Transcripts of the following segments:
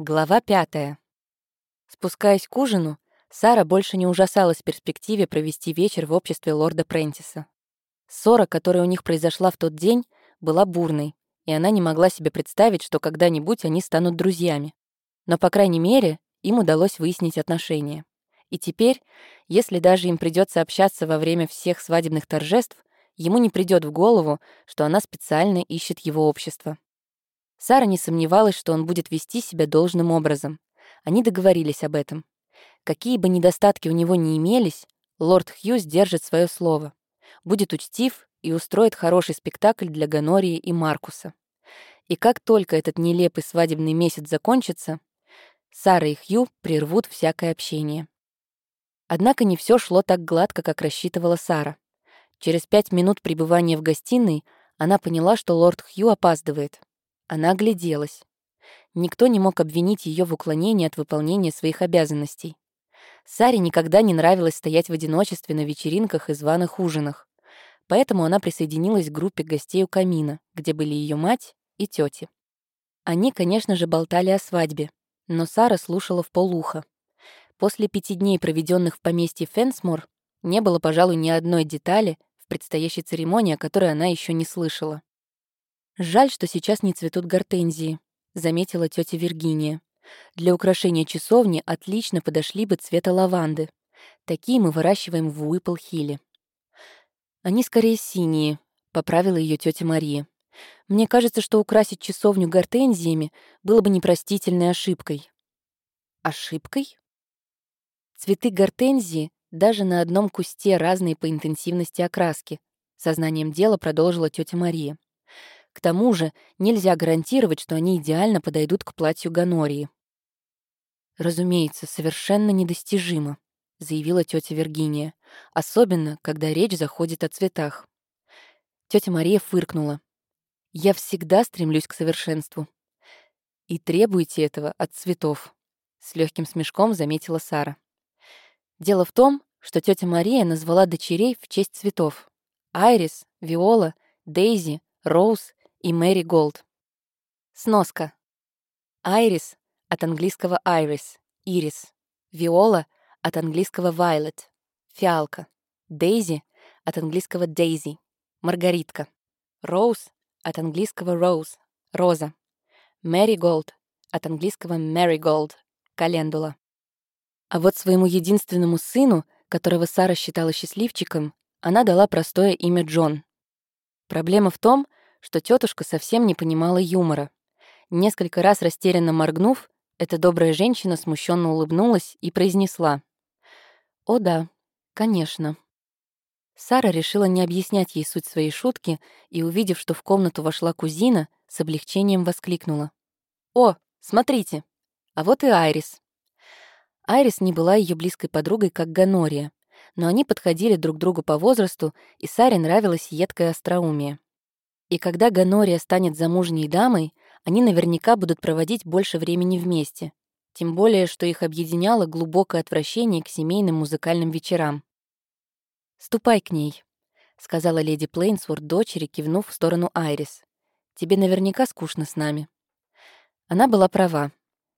Глава пятая. Спускаясь к ужину, Сара больше не ужасалась перспективе провести вечер в обществе лорда Прентиса. Ссора, которая у них произошла в тот день, была бурной, и она не могла себе представить, что когда-нибудь они станут друзьями. Но, по крайней мере, им удалось выяснить отношения. И теперь, если даже им придется общаться во время всех свадебных торжеств, ему не придет в голову, что она специально ищет его общество. Сара не сомневалась, что он будет вести себя должным образом. Они договорились об этом. Какие бы недостатки у него ни имелись, лорд Хью сдержит свое слово, будет учтив и устроит хороший спектакль для Ганории и Маркуса. И как только этот нелепый свадебный месяц закончится, Сара и Хью прервут всякое общение. Однако не все шло так гладко, как рассчитывала Сара. Через пять минут пребывания в гостиной она поняла, что лорд Хью опаздывает. Она огляделась. Никто не мог обвинить ее в уклонении от выполнения своих обязанностей. Саре никогда не нравилось стоять в одиночестве на вечеринках и званых ужинах. Поэтому она присоединилась к группе гостей у камина, где были ее мать и тети. Они, конечно же, болтали о свадьбе, но Сара слушала в полуха. После пяти дней, проведенных в поместье Фенсмор, не было, пожалуй, ни одной детали в предстоящей церемонии, о которой она еще не слышала. «Жаль, что сейчас не цветут гортензии», — заметила тетя Виргиния. «Для украшения часовни отлично подошли бы цвета лаванды. Такие мы выращиваем в Уипл-Хилле». «Они скорее синие», — поправила ее тетя Мария. «Мне кажется, что украсить часовню гортензиями было бы непростительной ошибкой». «Ошибкой?» Цветы гортензии даже на одном кусте разные по интенсивности окраски. Сознанием дела продолжила тетя Мария. К тому же нельзя гарантировать, что они идеально подойдут к платью Ганории. «Разумеется, совершенно недостижимо», — заявила тетя Виргиния, особенно, когда речь заходит о цветах. Тетя Мария фыркнула. «Я всегда стремлюсь к совершенству. И требуете этого от цветов», — с легким смешком заметила Сара. Дело в том, что тетя Мария назвала дочерей в честь цветов. Айрис, Виола, Дейзи, Роуз и Мэри Голд. Сноска. Айрис от английского iris, ирис. Виола от английского violet, фиалка. Дейзи от английского daisy, маргаритка. Роуз от английского rose, роза. Мэри Голд от английского marigold, календула. А вот своему единственному сыну, которого Сара считала счастливчиком, она дала простое имя Джон. Проблема в том, что тетушка совсем не понимала юмора. Несколько раз растерянно моргнув, эта добрая женщина смущенно улыбнулась и произнесла. «О да, конечно». Сара решила не объяснять ей суть своей шутки и, увидев, что в комнату вошла кузина, с облегчением воскликнула. «О, смотрите! А вот и Айрис!» Айрис не была ее близкой подругой, как Ганория, но они подходили друг другу по возрасту, и Саре нравилось едкое остроумие. И когда Ганория станет замужней дамой, они наверняка будут проводить больше времени вместе. Тем более, что их объединяло глубокое отвращение к семейным музыкальным вечерам. «Ступай к ней», — сказала леди Плейнсворт дочери, кивнув в сторону Айрис. «Тебе наверняка скучно с нами». Она была права.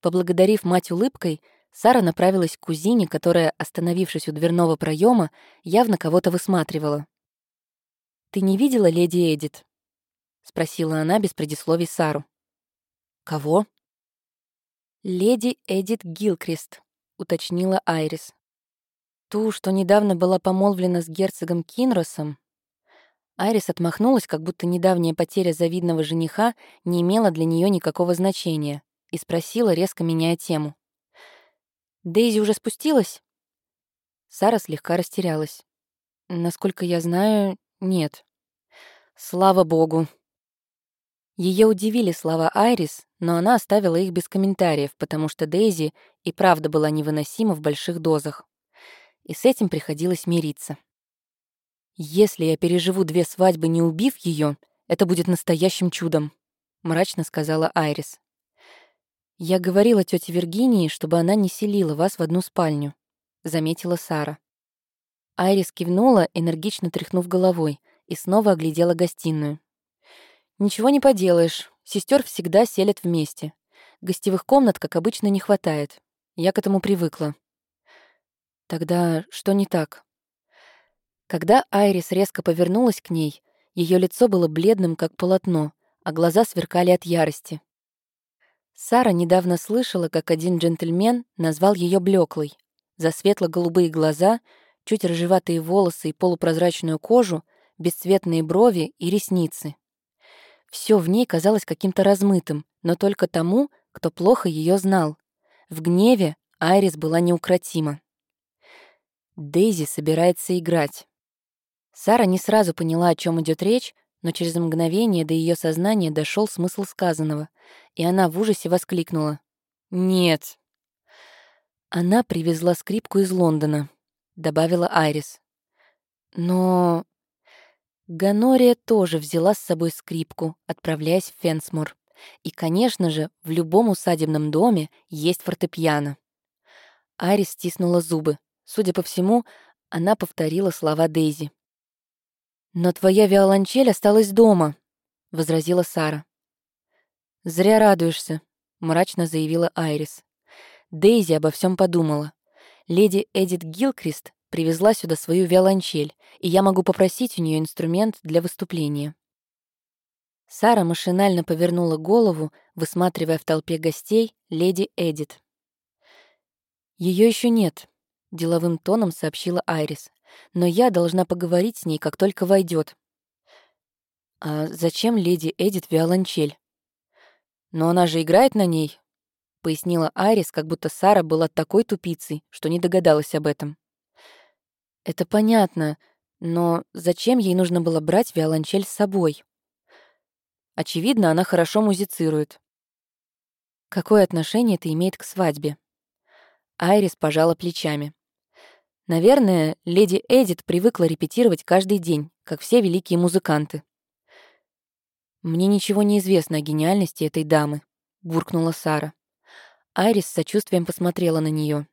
Поблагодарив мать улыбкой, Сара направилась к кузине, которая, остановившись у дверного проема, явно кого-то высматривала. «Ты не видела леди Эдит?» — спросила она без предисловий Сару. «Кого?» «Леди Эдит Гилкрист», — уточнила Айрис. «Ту, что недавно была помолвлена с герцогом Кинросом». Айрис отмахнулась, как будто недавняя потеря завидного жениха не имела для нее никакого значения, и спросила, резко меняя тему. «Дейзи уже спустилась?» Сара слегка растерялась. «Насколько я знаю, нет». «Слава богу», ее удивили слова Айрис, но она оставила их без комментариев, потому что Дейзи и правда была невыносима в больших дозах. И с этим приходилось мириться. «Если я переживу две свадьбы, не убив ее, это будет настоящим чудом», — мрачно сказала Айрис. «Я говорила тете Виргинии, чтобы она не селила вас в одну спальню», — заметила Сара. Айрис кивнула, энергично тряхнув головой, и снова оглядела гостиную. Ничего не поделаешь, сестер всегда селят вместе. Гостевых комнат, как обычно, не хватает. Я к этому привыкла. Тогда что не так? Когда Айрис резко повернулась к ней, ее лицо было бледным, как полотно, а глаза сверкали от ярости. Сара недавно слышала, как один джентльмен назвал ее блеклой. За светло-голубые глаза, чуть рыжеватые волосы и полупрозрачную кожу, бесцветные брови и ресницы. Все в ней казалось каким-то размытым, но только тому, кто плохо ее знал. В гневе Айрис была неукротима. Дейзи собирается играть. Сара не сразу поняла, о чем идет речь, но через мгновение до ее сознания дошел смысл сказанного, и она в ужасе воскликнула. «Нет». «Она привезла скрипку из Лондона», — добавила Айрис. «Но...» Ганория тоже взяла с собой скрипку, отправляясь в Фенсмур. И, конечно же, в любом усадебном доме есть фортепиано. Айрис стиснула зубы. Судя по всему, она повторила слова Дейзи. «Но твоя виолончель осталась дома», — возразила Сара. «Зря радуешься», — мрачно заявила Айрис. Дейзи обо всем подумала. Леди Эдит Гилкрист привезла сюда свою виолончель, и я могу попросить у нее инструмент для выступления. Сара машинально повернула голову, высматривая в толпе гостей леди Эдит. Ее еще нет», — деловым тоном сообщила Айрис но я должна поговорить с ней, как только войдет. А зачем леди Эдит виолончель? Но она же играет на ней, пояснила Арис, как будто Сара была такой тупицей, что не догадалась об этом. Это понятно, но зачем ей нужно было брать виолончель с собой? Очевидно, она хорошо музицирует. Какое отношение это имеет к свадьбе? Айрис пожала плечами. Наверное, леди Эдит привыкла репетировать каждый день, как все великие музыканты. «Мне ничего не известно о гениальности этой дамы», — буркнула Сара. Айрис с сочувствием посмотрела на нее.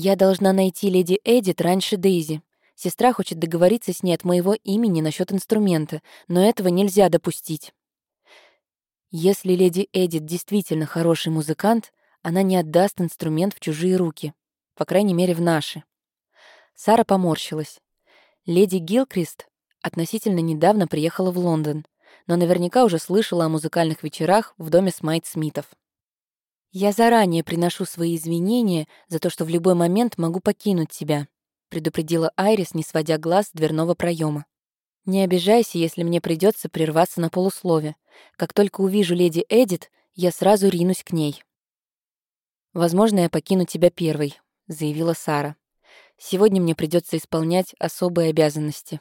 «Я должна найти леди Эдит раньше Дейзи. Сестра хочет договориться с ней от моего имени насчет инструмента, но этого нельзя допустить. Если леди Эдит действительно хороший музыкант, она не отдаст инструмент в чужие руки по крайней мере, в наши. Сара поморщилась. Леди Гилкрист относительно недавно приехала в Лондон, но наверняка уже слышала о музыкальных вечерах в доме Смайт Смитов. «Я заранее приношу свои извинения за то, что в любой момент могу покинуть тебя», предупредила Айрис, не сводя глаз с дверного проема. «Не обижайся, если мне придется прерваться на полуслове. Как только увижу леди Эдит, я сразу ринусь к ней. Возможно, я покину тебя первой, заявила Сара. «Сегодня мне придется исполнять особые обязанности».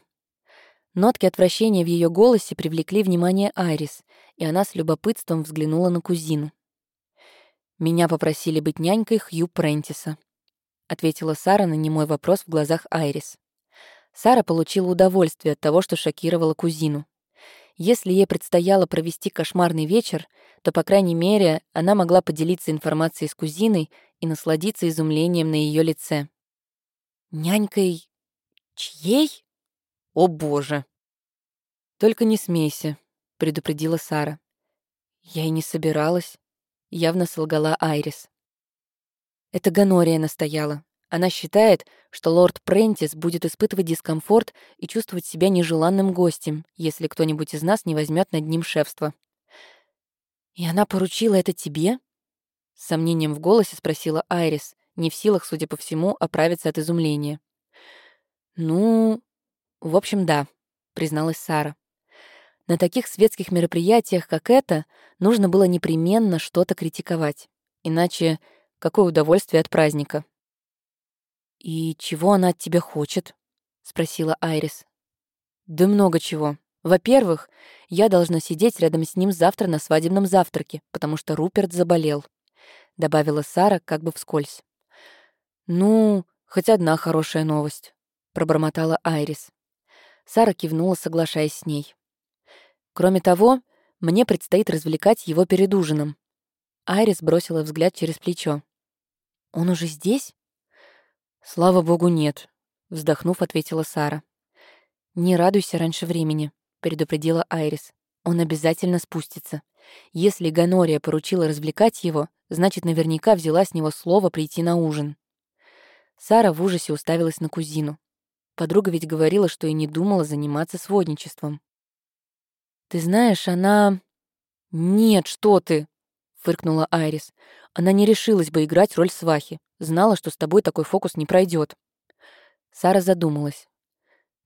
Нотки отвращения в ее голосе привлекли внимание Айрис, и она с любопытством взглянула на кузину. «Меня попросили быть нянькой Хью Прентиса», — ответила Сара на немой вопрос в глазах Айрис. Сара получила удовольствие от того, что шокировала кузину. Если ей предстояло провести кошмарный вечер, то, по крайней мере, она могла поделиться информацией с кузиной и насладиться изумлением на ее лице. «Нянькой... чьей? О, боже!» «Только не смейся», — предупредила Сара. «Я и не собиралась», — явно солгала Айрис. Это Ганория настояла. Она считает, что лорд Прентис будет испытывать дискомфорт и чувствовать себя нежеланным гостем, если кто-нибудь из нас не возьмет над ним шефство. «И она поручила это тебе?» С сомнением в голосе спросила Айрис, не в силах, судя по всему, оправиться от изумления. «Ну, в общем, да», — призналась Сара. На таких светских мероприятиях, как это, нужно было непременно что-то критиковать. Иначе какое удовольствие от праздника? «И чего она от тебя хочет?» — спросила Айрис. «Да много чего. Во-первых, я должна сидеть рядом с ним завтра на свадебном завтраке, потому что Руперт заболел», — добавила Сара как бы вскользь. «Ну, хоть одна хорошая новость», — пробормотала Айрис. Сара кивнула, соглашаясь с ней. «Кроме того, мне предстоит развлекать его перед ужином». Айрис бросила взгляд через плечо. «Он уже здесь?» «Слава богу, нет», — вздохнув, ответила Сара. «Не радуйся раньше времени», — предупредила Айрис. «Он обязательно спустится. Если Ганория поручила развлекать его, значит, наверняка взяла с него слово прийти на ужин. Сара в ужасе уставилась на кузину. Подруга ведь говорила, что и не думала заниматься сводничеством. «Ты знаешь, она...» «Нет, что ты!» — фыркнула Айрис. «Она не решилась бы играть роль свахи. Знала, что с тобой такой фокус не пройдет. Сара задумалась.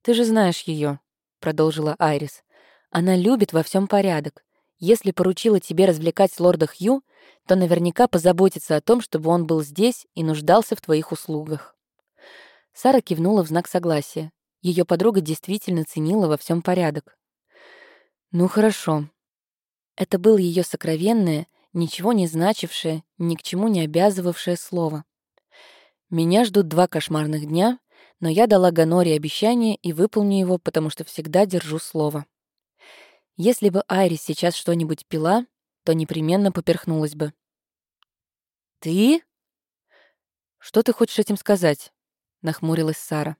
«Ты же знаешь ее, продолжила Айрис. «Она любит во всем порядок. Если поручила тебе развлекать лорда Хью, то наверняка позаботится о том, чтобы он был здесь и нуждался в твоих услугах». Сара кивнула в знак согласия. Ее подруга действительно ценила во всем порядок. «Ну хорошо». Это было ее сокровенное, ничего не значившее, ни к чему не обязывавшее слово. Меня ждут два кошмарных дня, но я дала Ганоре обещание и выполню его, потому что всегда держу слово. Если бы Айрис сейчас что-нибудь пила, то непременно поперхнулась бы. «Ты?» «Что ты хочешь этим сказать?» — нахмурилась Сара.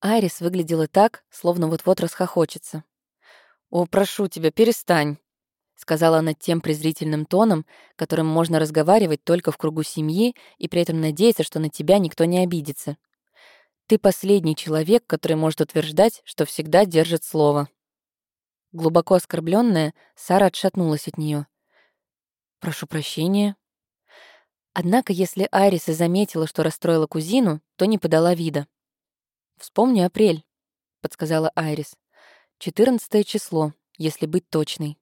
Айрис выглядела так, словно вот-вот расхохочется. «О, прошу тебя, перестань!» — сказала она тем презрительным тоном, которым можно разговаривать только в кругу семьи и при этом надеяться, что на тебя никто не обидится. Ты последний человек, который может утверждать, что всегда держит слово. Глубоко оскорбленная, Сара отшатнулась от нее. «Прошу прощения». Однако, если Айрис и заметила, что расстроила кузину, то не подала вида. «Вспомни апрель», — подсказала Айрис. «Четырнадцатое число, если быть точной».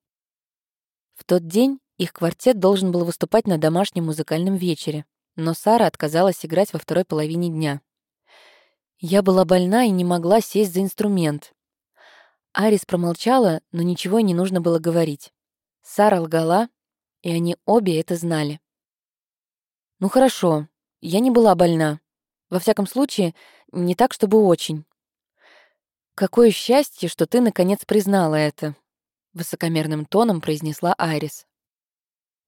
В тот день их квартет должен был выступать на домашнем музыкальном вечере, но Сара отказалась играть во второй половине дня. Я была больна и не могла сесть за инструмент. Арис промолчала, но ничего не нужно было говорить. Сара лгала, и они обе это знали. «Ну хорошо, я не была больна. Во всяком случае, не так, чтобы очень. Какое счастье, что ты, наконец, признала это высокомерным тоном произнесла Айрис.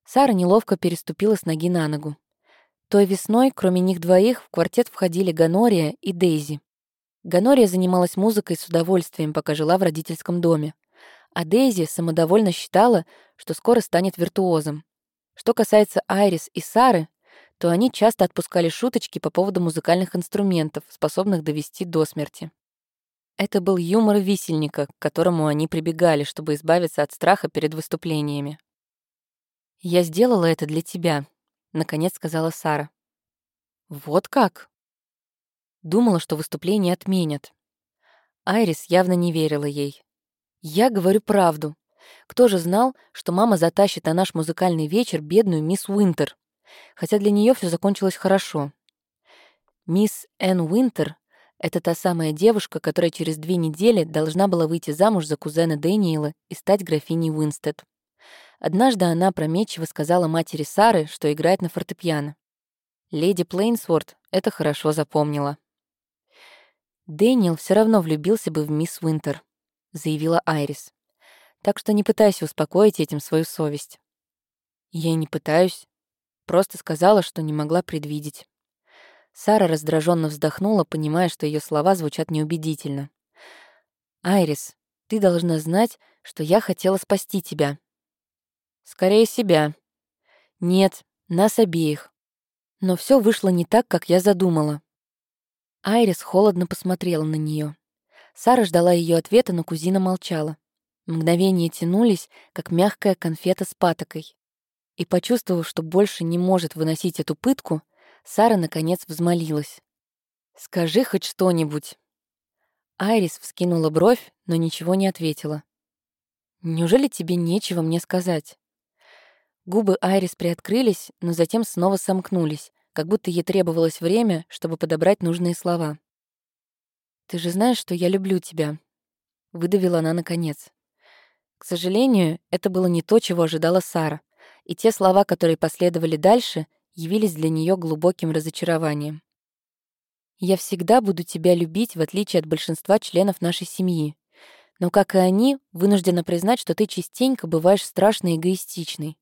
Сара неловко переступила с ноги на ногу. Той весной, кроме них двоих, в квартет входили Ганория и Дейзи. Ганория занималась музыкой с удовольствием, пока жила в родительском доме. А Дейзи самодовольно считала, что скоро станет виртуозом. Что касается Айрис и Сары, то они часто отпускали шуточки по поводу музыкальных инструментов, способных довести до смерти. Это был юмор висельника, к которому они прибегали, чтобы избавиться от страха перед выступлениями. «Я сделала это для тебя», — наконец сказала Сара. «Вот как?» Думала, что выступление отменят. Айрис явно не верила ей. «Я говорю правду. Кто же знал, что мама затащит на наш музыкальный вечер бедную мисс Уинтер? Хотя для нее все закончилось хорошо. Мисс Энн Уинтер это та самая девушка, которая через две недели должна была выйти замуж за кузена Дэниела и стать графиней Уинстед. Однажды она прометчиво сказала матери Сары, что играет на фортепиано. Леди Плейнсворт это хорошо запомнила. «Дэниел все равно влюбился бы в мисс Уинтер», — заявила Айрис. «Так что не пытайся успокоить этим свою совесть». «Я не пытаюсь. Просто сказала, что не могла предвидеть». Сара раздраженно вздохнула, понимая, что ее слова звучат неубедительно. «Айрис, ты должна знать, что я хотела спасти тебя». «Скорее себя». «Нет, нас обеих». Но все вышло не так, как я задумала. Айрис холодно посмотрела на нее. Сара ждала ее ответа, но кузина молчала. Мгновения тянулись, как мягкая конфета с патокой. И, почувствовав, что больше не может выносить эту пытку, Сара, наконец, взмолилась. «Скажи хоть что-нибудь». Айрис вскинула бровь, но ничего не ответила. «Неужели тебе нечего мне сказать?» Губы Айрис приоткрылись, но затем снова сомкнулись, как будто ей требовалось время, чтобы подобрать нужные слова. «Ты же знаешь, что я люблю тебя», — выдавила она наконец. К сожалению, это было не то, чего ожидала Сара, и те слова, которые последовали дальше, явились для нее глубоким разочарованием. «Я всегда буду тебя любить, в отличие от большинства членов нашей семьи. Но, как и они, вынуждена признать, что ты частенько бываешь страшно эгоистичной.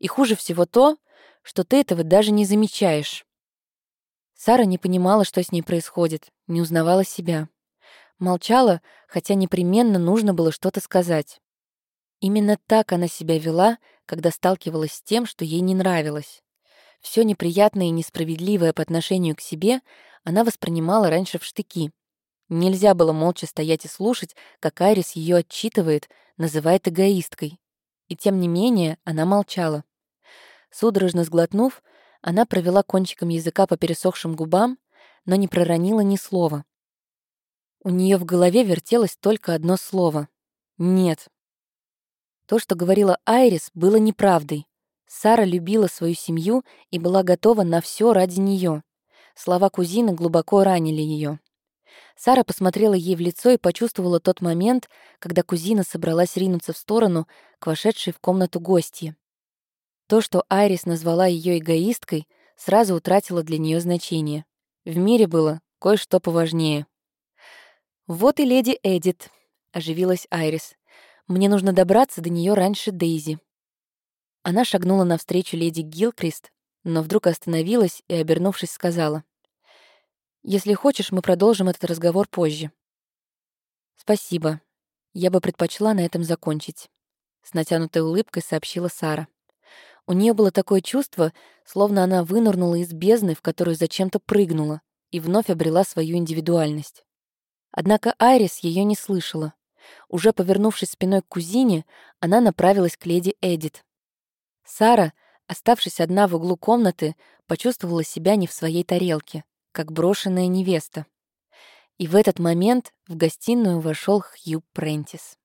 И хуже всего то, что ты этого даже не замечаешь». Сара не понимала, что с ней происходит, не узнавала себя. Молчала, хотя непременно нужно было что-то сказать. Именно так она себя вела, когда сталкивалась с тем, что ей не нравилось. Все неприятное и несправедливое по отношению к себе она воспринимала раньше в штыки. Нельзя было молча стоять и слушать, как Айрис ее отчитывает, называет эгоисткой. И тем не менее она молчала. Судорожно сглотнув, она провела кончиком языка по пересохшим губам, но не проронила ни слова. У нее в голове вертелось только одно слово — «нет». То, что говорила Айрис, было неправдой. Сара любила свою семью и была готова на все ради нее. Слова кузины глубоко ранили ее. Сара посмотрела ей в лицо и почувствовала тот момент, когда кузина собралась ринуться в сторону к вошедшей в комнату гостье. То, что Айрис назвала ее эгоисткой, сразу утратило для нее значение. В мире было кое-что поважнее. «Вот и леди Эдит», — оживилась Айрис. Мне нужно добраться до нее раньше Дейзи. Она шагнула навстречу леди Гилкрист, но вдруг остановилась и, обернувшись, сказала. «Если хочешь, мы продолжим этот разговор позже». «Спасибо. Я бы предпочла на этом закончить», — с натянутой улыбкой сообщила Сара. У нее было такое чувство, словно она вынырнула из бездны, в которую зачем-то прыгнула, и вновь обрела свою индивидуальность. Однако Айрис ее не слышала. Уже повернувшись спиной к кузине, она направилась к леди Эдит. Сара, оставшись одна в углу комнаты, почувствовала себя не в своей тарелке, как брошенная невеста. И в этот момент в гостиную вошел Хью Прентис.